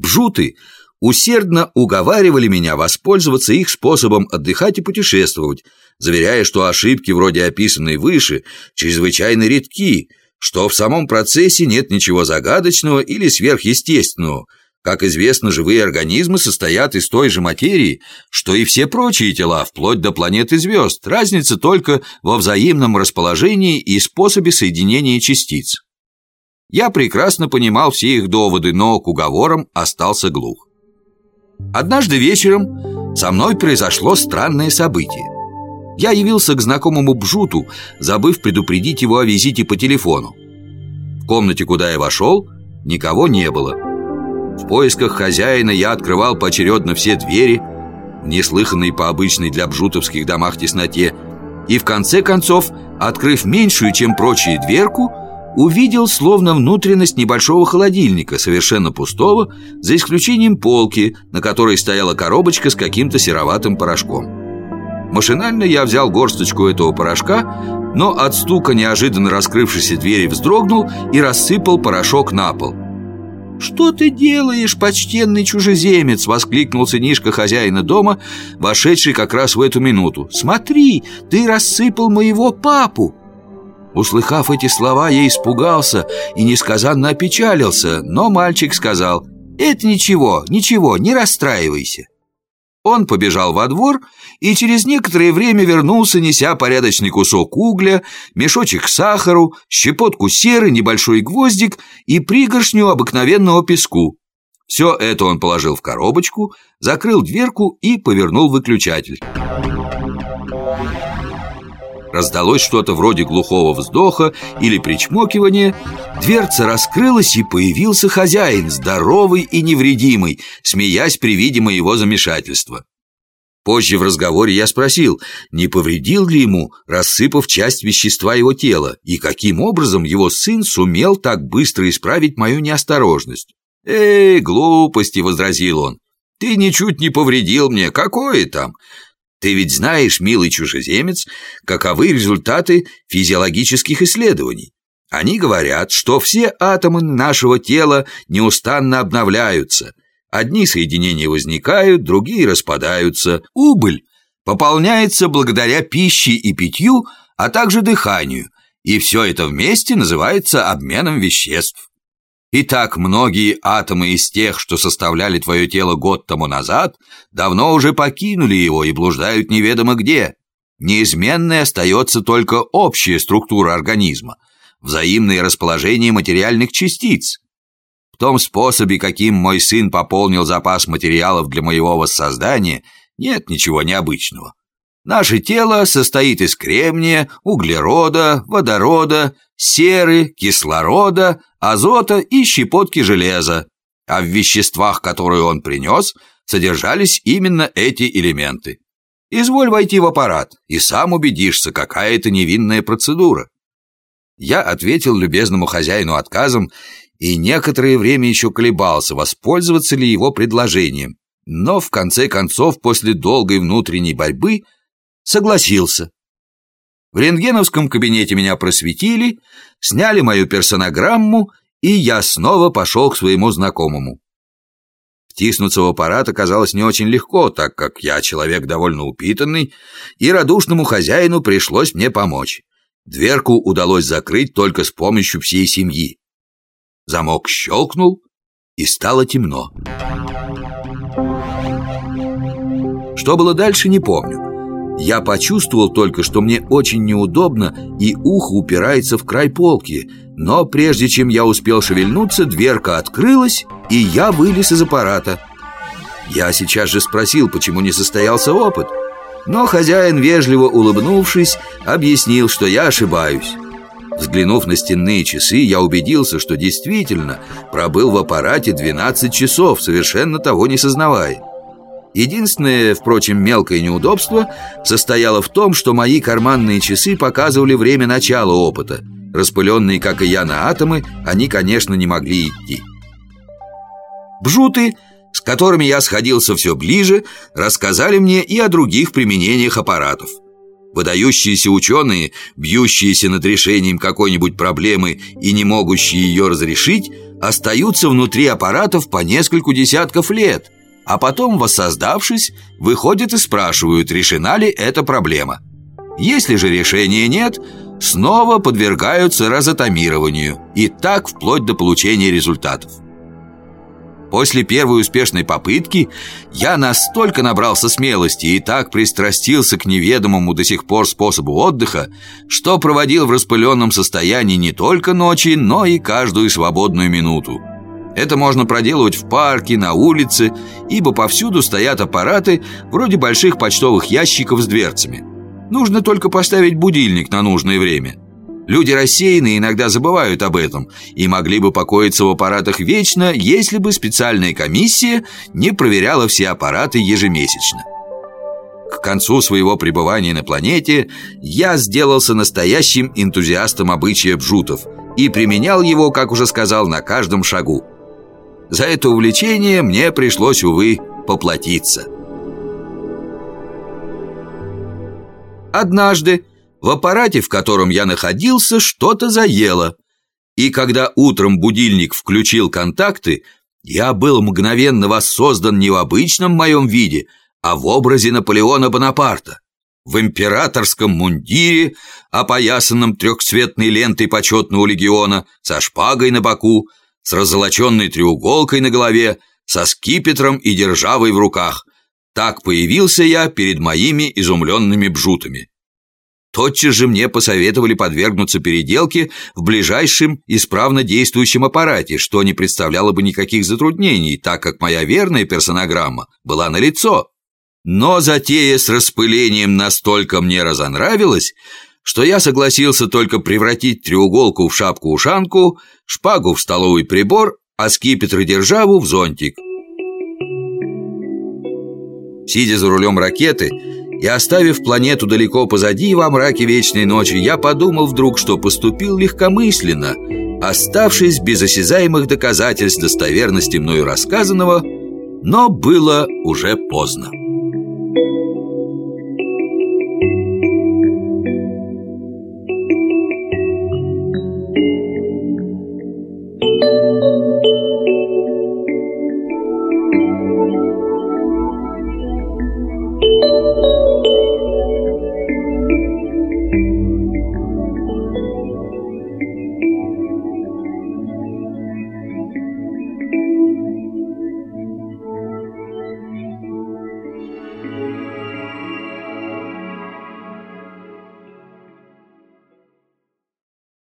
Бжуты усердно уговаривали меня воспользоваться их способом отдыхать и путешествовать, заверяя, что ошибки, вроде описанной выше, чрезвычайно редки, что в самом процессе нет ничего загадочного или сверхъестественного. Как известно, живые организмы состоят из той же материи, что и все прочие тела, вплоть до планет и звезд. Разница только во взаимном расположении и способе соединения частиц. Я прекрасно понимал все их доводы, но к уговорам остался глух. Однажды вечером со мной произошло странное событие. Я явился к знакомому Бжуту, забыв предупредить его о визите по телефону. В комнате, куда я вошел, никого не было. В поисках хозяина я открывал поочередно все двери, неслыханные по обычной для бжутовских домах тесноте, и в конце концов, открыв меньшую, чем прочие дверку, увидел словно внутренность небольшого холодильника, совершенно пустого, за исключением полки, на которой стояла коробочка с каким-то сероватым порошком. Машинально я взял горсточку этого порошка, но от стука неожиданно раскрывшейся двери вздрогнул и рассыпал порошок на пол. «Что ты делаешь, почтенный чужеземец?» — воскликнул сынишка хозяина дома, вошедший как раз в эту минуту. «Смотри, ты рассыпал моего папу!» Услыхав эти слова, я испугался и несказанно опечалился, но мальчик сказал «Это ничего, ничего, не расстраивайся». Он побежал во двор и через некоторое время вернулся, неся порядочный кусок угля, мешочек сахару, щепотку серы, небольшой гвоздик и пригоршню обыкновенного песку. Все это он положил в коробочку, закрыл дверку и повернул выключатель. Раздалось что-то вроде глухого вздоха или причмокивания. Дверца раскрылась, и появился хозяин, здоровый и невредимый, смеясь при виде моего замешательства. Позже в разговоре я спросил, не повредил ли ему, рассыпав часть вещества его тела, и каким образом его сын сумел так быстро исправить мою неосторожность. «Эй, глупости!» — возразил он. «Ты ничуть не повредил мне, какое там? Ты ведь знаешь, милый чужеземец, каковы результаты физиологических исследований. Они говорят, что все атомы нашего тела неустанно обновляются. Одни соединения возникают, другие распадаются. Убыль пополняется благодаря пище и питью, а также дыханию, и все это вместе называется обменом веществ. Итак, многие атомы из тех, что составляли твое тело год тому назад, давно уже покинули его и блуждают неведомо где. Неизменной остается только общая структура организма, взаимное расположение материальных частиц. В том способе, каким мой сын пополнил запас материалов для моего воссоздания, нет ничего необычного. Наше тело состоит из кремния, углерода, водорода, серы, кислорода, азота и щепотки железа. А в веществах, которые он принес, содержались именно эти элементы. Изволь войти в аппарат, и сам убедишься, какая это невинная процедура. Я ответил любезному хозяину отказом и некоторое время еще колебался, воспользоваться ли его предложением. Но в конце концов, после долгой внутренней борьбы, согласился. В рентгеновском кабинете меня просветили, сняли мою персонограмму, и я снова пошел к своему знакомому. Втиснуться в аппарат оказалось не очень легко, так как я человек довольно упитанный, и радушному хозяину пришлось мне помочь. Дверку удалось закрыть только с помощью всей семьи. Замок щелкнул, и стало темно. Что было дальше, не помню. Я почувствовал только, что мне очень неудобно и ухо упирается в край полки. Но прежде чем я успел шевельнуться, дверка открылась, и я вылез из аппарата. Я сейчас же спросил, почему не состоялся опыт. Но хозяин, вежливо улыбнувшись, объяснил, что я ошибаюсь. Взглянув на стенные часы, я убедился, что действительно пробыл в аппарате 12 часов, совершенно того не сознавая. Единственное, впрочем, мелкое неудобство состояло в том, что мои карманные часы показывали время начала опыта. Распыленные, как и я, на атомы, они, конечно, не могли идти. Бжуты, с которыми я сходился все ближе, рассказали мне и о других применениях аппаратов. Выдающиеся ученые, бьющиеся над решением какой-нибудь проблемы и не могущие ее разрешить, остаются внутри аппаратов по нескольку десятков лет, а потом, воссоздавшись, выходят и спрашивают, решена ли эта проблема. Если же решения нет, снова подвергаются разатомированию, и так вплоть до получения результатов. После первой успешной попытки я настолько набрался смелости и так пристрастился к неведомому до сих пор способу отдыха, что проводил в распыленном состоянии не только ночи, но и каждую свободную минуту. Это можно проделывать в парке, на улице, ибо повсюду стоят аппараты вроде больших почтовых ящиков с дверцами. Нужно только поставить будильник на нужное время – Люди рассеянные иногда забывают об этом и могли бы покоиться в аппаратах вечно, если бы специальная комиссия не проверяла все аппараты ежемесячно. К концу своего пребывания на планете я сделался настоящим энтузиастом обычая бжутов и применял его, как уже сказал, на каждом шагу. За это увлечение мне пришлось, увы, поплатиться. Однажды в аппарате, в котором я находился, что-то заело. И когда утром будильник включил контакты, я был мгновенно воссоздан не в обычном моем виде, а в образе Наполеона Бонапарта. В императорском мундире, опоясанном трехцветной лентой почетного легиона, со шпагой на боку, с раззолоченной треуголкой на голове, со скипетром и державой в руках. Так появился я перед моими изумленными бжутами. Тотчас же мне посоветовали подвергнуться переделке в ближайшем исправно действующем аппарате, что не представляло бы никаких затруднений, так как моя верная персонограмма была налицо. Но затея с распылением настолько мне разонравилась, что я согласился только превратить треуголку в шапку-ушанку, шпагу в столовый прибор, а скипетр и державу в зонтик. Сидя за рулем ракеты, и оставив планету далеко позади во мраке вечной ночи, я подумал вдруг, что поступил легкомысленно, оставшись без осязаемых доказательств достоверности мною рассказанного, но было уже поздно.